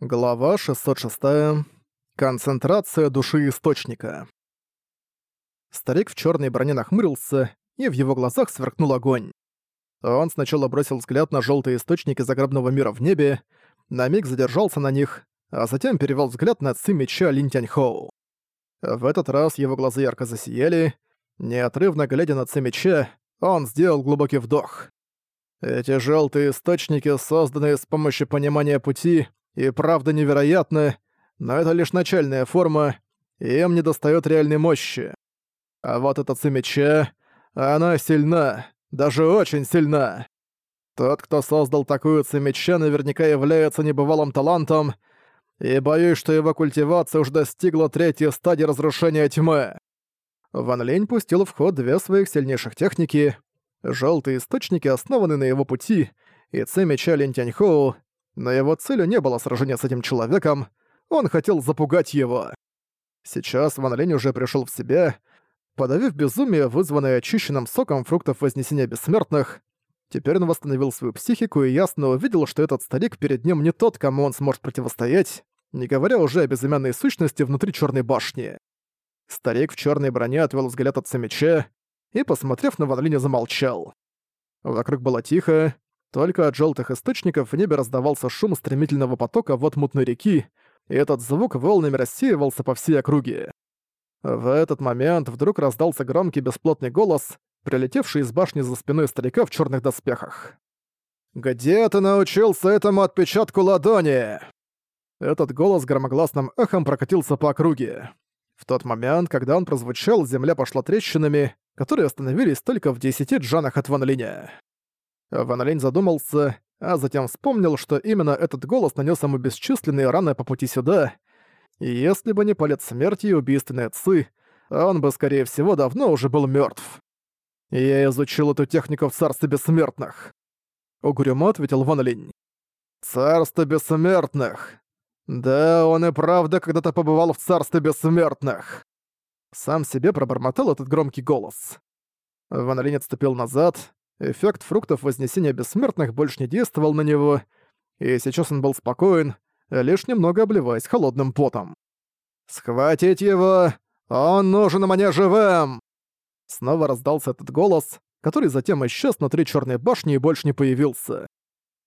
Глава 606. Концентрация души источника. Старик в черной броне нахмурился, и в его глазах сверкнул огонь. Он сначала бросил взгляд на желтые источники загробного мира в небе, на миг задержался на них, а затем перевел взгляд на ци меча Линь Тяньхоу. В этот раз его глаза ярко засияли, неотрывно глядя на ци меча, он сделал глубокий вдох. Эти желтые источники, созданные с помощью понимания пути, и правда невероятно, но это лишь начальная форма, и им недостаёт реальной мощи. А вот эта цемеча, она сильна, даже очень сильна. Тот, кто создал такую цемеча, наверняка является небывалым талантом, и боюсь, что его культивация уже достигла третьей стадии разрушения тьмы. Ван Лень пустил в ход две своих сильнейших техники. Желтые источники основаны на его пути, и Линь Тяньхоу но его целью не было сражение с этим человеком, он хотел запугать его. Сейчас Ван Линь уже пришел в себя, подавив безумие, вызванное очищенным соком фруктов Вознесения Бессмертных. Теперь он восстановил свою психику и ясно увидел, что этот старик перед ним не тот, кому он сможет противостоять, не говоря уже о безымянной сущности внутри Черной башни. Старик в черной броне отвел взгляд от меча и, посмотрев на Ван Линя, замолчал. Вокруг было тихо, только от желтых источников в небе раздавался шум стремительного потока вод мутной реки, и этот звук волнами рассеивался по всей округе. В этот момент вдруг раздался громкий бесплотный голос, прилетевший из башни за спиной старика в черных доспехах. «Где ты научился этому отпечатку ладони?» Этот голос громогласным эхом прокатился по округе. В тот момент, когда он прозвучал, земля пошла трещинами, которые остановились только в десяти джанах от Ван Линя. Ван Лень задумался, а затем вспомнил, что именно этот голос нанес ему бесчисленные раны по пути сюда, и если бы не палец смерти и убийственные ци, он бы, скорее всего, давно уже был мертв. «Я изучил эту технику в Царстве Бессмертных», — угрюмо ответил Ван Линь. «Царство Бессмертных! Да, он и правда когда-то побывал в Царстве Бессмертных!» Сам себе пробормотал этот громкий голос. Ван Линь отступил назад, Эффект фруктов Вознесения Бессмертных больше не действовал на него, и сейчас он был спокоен, лишь немного обливаясь холодным потом. «Схватить его! Он нужен мне живым!» Снова раздался этот голос, который затем исчез внутри черной башни и больше не появился.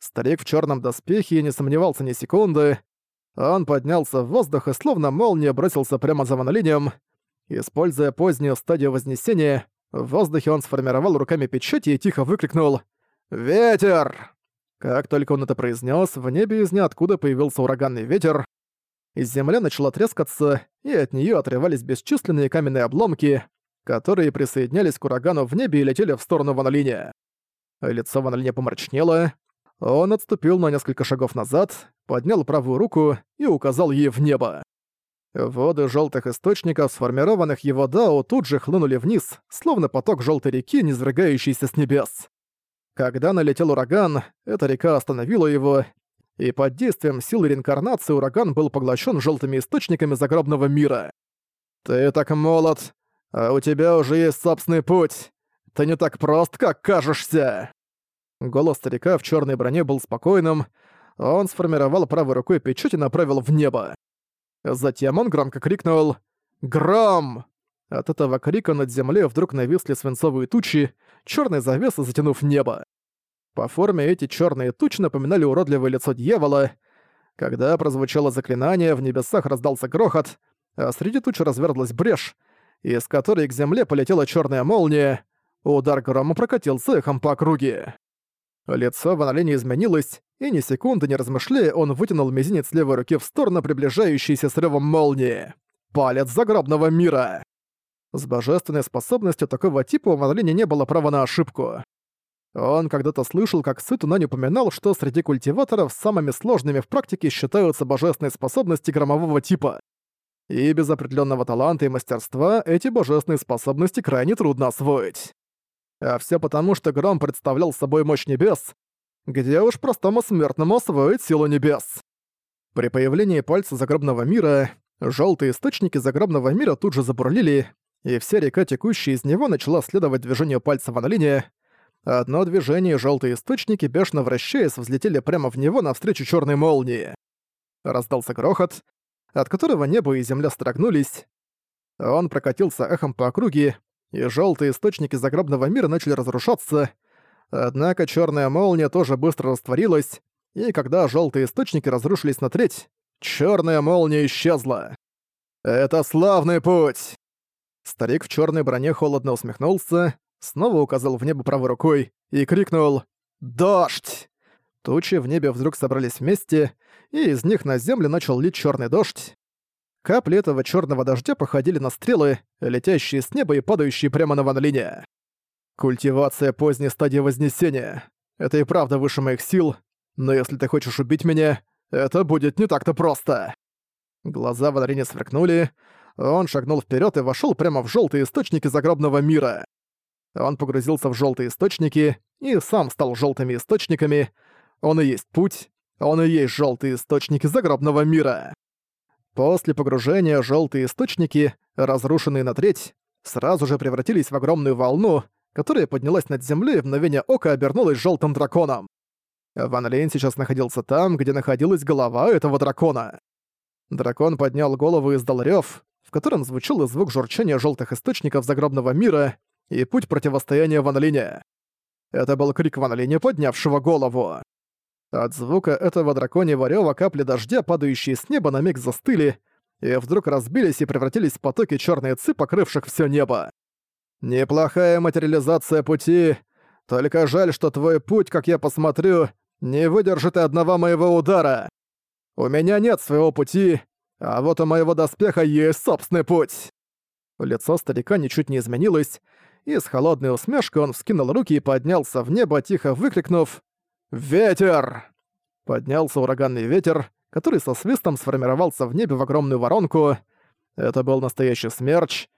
Старик в черном доспехе не сомневался ни секунды. Он поднялся в воздух и словно молния бросился прямо за Ванолинем. Используя позднюю стадию Вознесения, в воздухе он сформировал руками печати и тихо выкрикнул «Ветер!». Как только он это произнес, в небе из ниоткуда появился ураганный ветер. Из земля начала трескаться, и от нее отрывались бесчисленные каменные обломки, которые присоединялись к урагану в небе и летели в сторону Ванолиния. Лицо Ванолиния помрачнело. Он отступил на несколько шагов назад, поднял правую руку и указал ей в небо. Воды желтых источников, сформированных его дао, тут же хлынули вниз, словно поток желтой реки, низвергающийся с небес. Когда налетел ураган, эта река остановила его, и под действием силы реинкарнации ураган был поглощен желтыми источниками загробного мира. «Ты так молод, а у тебя уже есть собственный путь. Ты не так прост, как кажешься!» Голос старика в черной броне был спокойным, он сформировал правой рукой печать и направил в небо. Затем он громко крикнул «Гром!». От этого крика над землей вдруг нависли свинцовые тучи, черной завесы затянув небо. По форме эти черные тучи напоминали уродливое лицо дьявола. Когда прозвучало заклинание, в небесах раздался грохот, а среди туч разверзлась брешь, из которой к земле полетела черная молния. Удар грома прокатился эхом по округе. Лицо Ван Линя изменилось, и ни секунды не размышляя, он вытянул мизинец левой руки в сторону приближающейся с рёвом молнии. Палец загробного мира! С божественной способностью такого типа у Ван не было права на ошибку. Он когда-то слышал, как Сытуна не упоминал, что среди культиваторов самыми сложными в практике считаются божественные способности громового типа. И без определенного таланта и мастерства эти божественные способности крайне трудно освоить. А все потому, что Гром представлял собой мощь небес, где уж простому смертному освоить силу небес. При появлении пальца загробного мира, желтые источники загробного мира тут же забурлили, и вся река, текущая из него, начала следовать движению пальца Ван Линя. Одно движение желтые источники, бешено вращаясь, взлетели прямо в него навстречу черной молнии. Раздался грохот, от которого небо и земля строгнулись. Он прокатился эхом по округе, и желтые источники загробного мира начали разрушаться. Однако черная молния тоже быстро растворилась, и когда желтые источники разрушились на треть, черная молния исчезла. «Это славный путь!» Старик в черной броне холодно усмехнулся, снова указал в небо правой рукой и крикнул «Дождь!». Тучи в небе вдруг собрались вместе, и из них на землю начал лить черный дождь. Капли этого черного дождя походили на стрелы, летящие с неба и падающие прямо на Ван Линя. Культивация поздней стадии Вознесения. Это и правда выше моих сил, но если ты хочешь убить меня, это будет не так-то просто. Глаза Ван Линя сверкнули, он шагнул вперед и вошел прямо в желтые источники загробного мира. Он погрузился в желтые источники и сам стал желтыми источниками. Он и есть путь, он и есть желтые источники загробного мира. После погружения желтые источники, разрушенные на треть, сразу же превратились в огромную волну, которая поднялась над землей и в мгновение ока обернулась желтым драконом. Ван Лейн сейчас находился там, где находилась голова этого дракона. Дракон поднял голову и издал рёв, в котором звучал звук журчания желтых источников загробного мира и путь противостояния Ван Линя. Это был крик Ван Линя, поднявшего голову. От звука этого драконьего рёва капли дождя, падающие с неба, на миг застыли, и вдруг разбились и превратились в потоки черной ци, покрывших все небо. «Неплохая материализация пути. Только жаль, что твой путь, как я посмотрю, не выдержит и одного моего удара. У меня нет своего пути, а вот у моего доспеха есть собственный путь». Лицо старика ничуть не изменилось, и с холодной усмешкой он вскинул руки и поднялся в небо, тихо выкрикнув «Ветер!» Поднялся ураганный ветер, который со свистом сформировался в небе в огромную воронку. Это был настоящий смерч.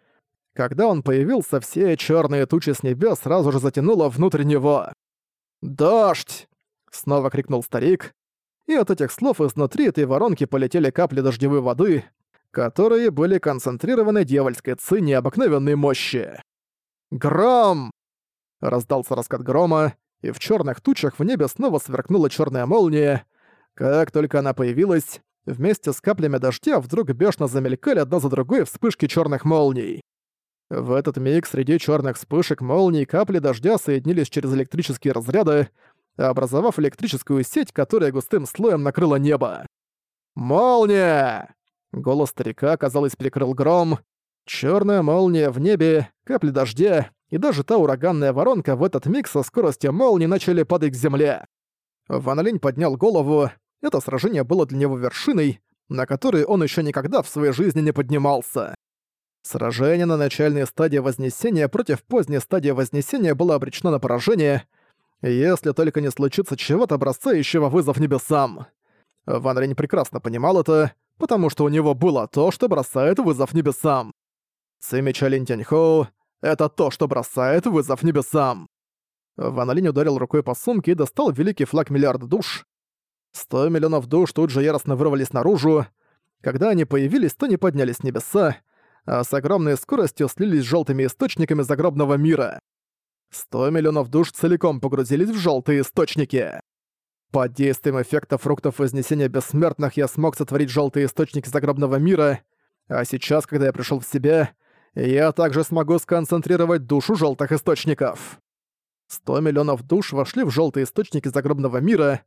Когда он появился, все черные тучи с небес сразу же затянуло внутрь него. «Дождь!» — снова крикнул старик. И от этих слов изнутри этой воронки полетели капли дождевой воды, которые были концентрированы дьявольской ци необыкновенной мощи. «Гром!» Раздался раскат грома, и в черных тучах в небе снова сверкнула черная молния. Как только она появилась, вместе с каплями дождя вдруг бешено замелькали одна за другой вспышки черных молний. В этот миг среди черных вспышек молний капли дождя соединились через электрические разряды, образовав электрическую сеть, которая густым слоем накрыла небо. «Молния!» Голос старика, казалось, прикрыл гром. Черная молния в небе, капли дождя, и даже та ураганная воронка в этот миг со скоростью молнии начали падать к земле. Ван Линь поднял голову. Это сражение было для него вершиной, на которой он еще никогда в своей жизни не поднимался. Сражение на начальной стадии Вознесения против поздней стадии Вознесения было обречено на поражение, если только не случится чего-то бросающего вызов небесам. Ван Линь прекрасно понимал это, потому что у него было то, что бросает вызов небесам. Цимича Линь Тяньхоу это то, что бросает вызов небесам. Ван Линь ударил рукой по сумке и достал великий флаг миллиарда душ. Сто миллионов душ тут же яростно вырвались наружу. Когда они появились, то не поднялись с небеса, а с огромной скоростью слились с желтыми источниками загробного мира. Сто миллионов душ целиком погрузились в желтые источники. Под действием эффекта фруктов вознесения бессмертных я смог сотворить желтые источники загробного мира, а сейчас, когда я пришел в себя, я также смогу сконцентрировать душу желтых источников. 100 миллионов душ вошли в желтые источники загробного мира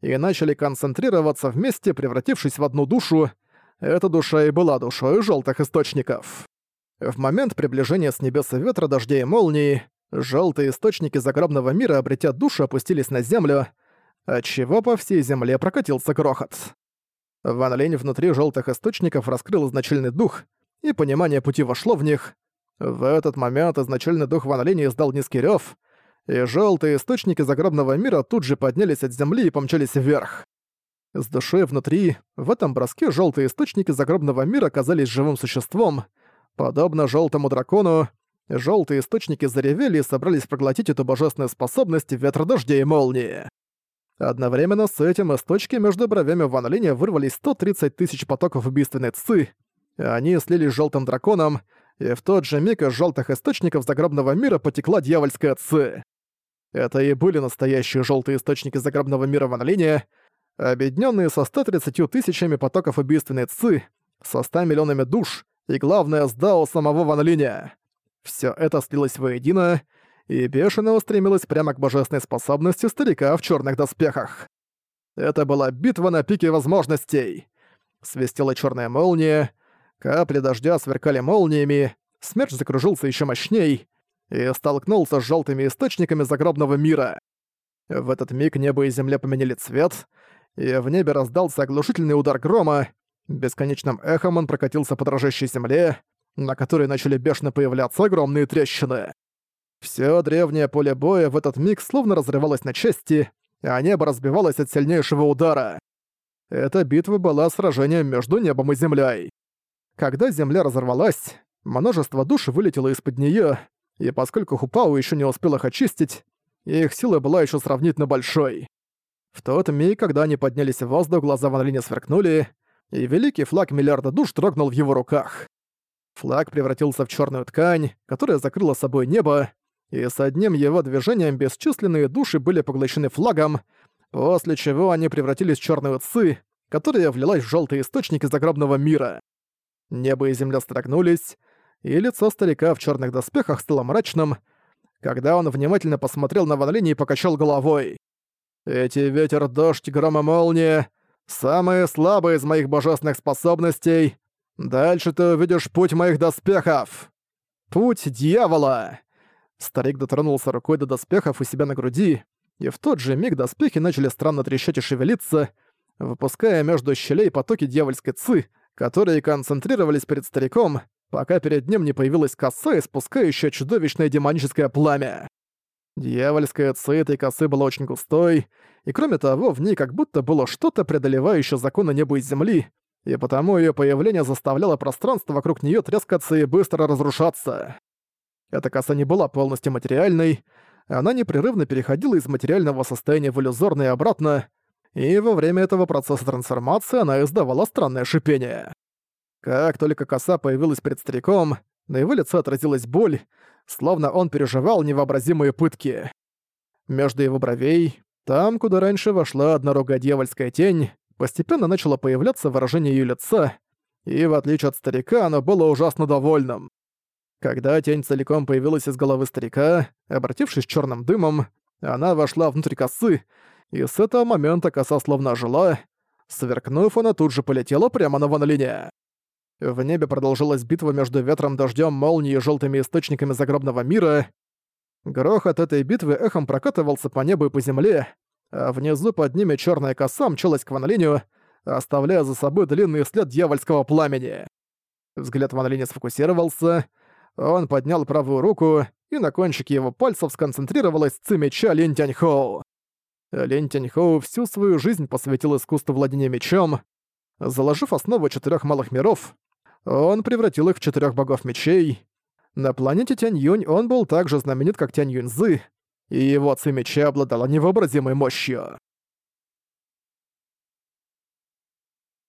и начали концентрироваться вместе, превратившись в одну душу. Эта душа и была душой желтых источников. В момент приближения с небес ветра, дождя и молнии, желтые источники загробного мира, обретя душу, опустились на землю, отчего по всей земле прокатился грохот. Ван Лень внутри желтых источников раскрыл изначальный дух — и понимание пути вошло в них. В этот момент изначальный дух Ван Линь издал низкий рёв, и желтые источники загробного мира тут же поднялись от земли и помчались вверх. С душой внутри, в этом броске желтые источники загробного мира оказались живым существом. Подобно желтому дракону, желтые источники заревели и собрались проглотить эту божественную способность ветра дождя и молнии. Одновременно с этим из точки между бровями Ван Линя вырвались 130 тысяч потоков убийственной ци, они слились с желтым драконом, и в тот же миг из желтых источников загробного мира потекла дьявольская ци. Это и были настоящие желтые источники загробного мира в Анлине. объединенные со 130 тысячами потоков убийственной ци, со 100 миллионами душ и, главное, с Дао самого Ван Линя. Всё это слилось воедино и бешено устремилось прямо к божественной способности старика в чёрных доспехах. Это была битва на пике возможностей. Свистела чёрная молния, капли дождя сверкали молниями, смерч закружился ещё мощней и столкнулся с жёлтыми источниками загробного мира. В этот миг небо и земля поменяли цвет, и в небе раздался оглушительный удар грома, бесконечным эхом он прокатился по дрожащей земле, на которой начали бешено появляться огромные трещины. Всё древнее поле боя в этот миг словно разрывалось на части, а небо разбивалось от сильнейшего удара. Эта битва была сражением между небом и землей. Когда земля разорвалась, множество душ вылетело из-под неё, и поскольку Хупау ещё не успел их очистить, их сила была ещё сравнительно большой. В тот миг, когда они поднялись в воздух, глаза Ван Линя сверкнули, и великий флаг миллиарда душ дрогнул в его руках. Флаг превратился в чёрную ткань, которая закрыла собой небо, и с одним его движением бесчисленные души были поглощены флагом, после чего они превратились в чёрную ци, которая влилась в жёлтые источники загробного мира. Небо и земля строгнулись, и лицо старика в чёрных доспехах стало мрачным, когда он внимательно посмотрел на Ван Линь и покачал головой. «Эти ветер, дождь, гром и молния — самые слабые из моих божественных способностей. Дальше ты увидишь путь моих доспехов. Путь дьявола!» Старик дотронулся рукой до доспехов у себя на груди, и в тот же миг доспехи начали странно трещать и шевелиться, выпуская между щелей потоки дьявольской ци, которые концентрировались перед стариком, пока перед ним не появилась коса, испускающая чудовищное демоническое пламя. Дьявольская ци этой косы была очень густой, и кроме того, в ней как будто было что-то, преодолевающее законы неба и земли, и потому ее появление заставляло пространство вокруг нее трескаться и быстро разрушаться. Эта коса не была полностью материальной, она непрерывно переходила из материального состояния в иллюзорное и обратно, и во время этого процесса трансформации она издавала странное шипение. Как только коса появилась перед стариком, на его лице отразилась боль, словно он переживал невообразимые пытки. Между его бровей, там, куда раньше вошла однорогая дьявольская тень, постепенно начало появляться выражение ее лица, и в отличие от старика, оно было ужасно довольным. Когда тень целиком появилась из головы старика, обратившись черным дымом, она вошла внутрь косы, и с этого момента коса словно ожила. Сверкнув, она тут же полетела прямо на Ван. В небе продолжилась битва между ветром, дождем, молнией и желтыми источниками загробного мира. Грохот этой битвы эхом прокатывался по небу и по земле, а внизу под ними черная коса мчалась к Ван оставляя за собой длинный след дьявольского пламени. Взгляд Ван сфокусировался, он поднял правую руку, и на кончике его пальцев сконцентрировалась ци меча Линь Тяньхоу. Линь Тяньхоу всю свою жизнь посвятил искусству владения мечом. Заложив основу четырех малых миров, он превратил их в четырех богов мечей. На планете Тянь-Юнь он был так же знаменит, как Тянь-Юнь-Зы, и его ци меча обладала невообразимой мощью.